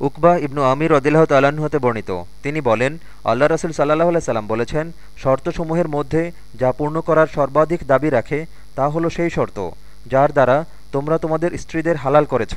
উকবা ইবনু আমির রদিল্লাহ তাল্লাহ্ন হতে বর্ণিত। তিনি বলেন, আল্লাহ রসুল সাল্লাহ সাল্লাম বলেছেন, শর্তসমূহের মধ্যে যা পূর্ণ করার সর্বাধিক দাবি রাখে, তা হলো সেই শর্ত, যার দ্বারা তোমরা তোমাদের স্ত্রীদের হালাল করেছ।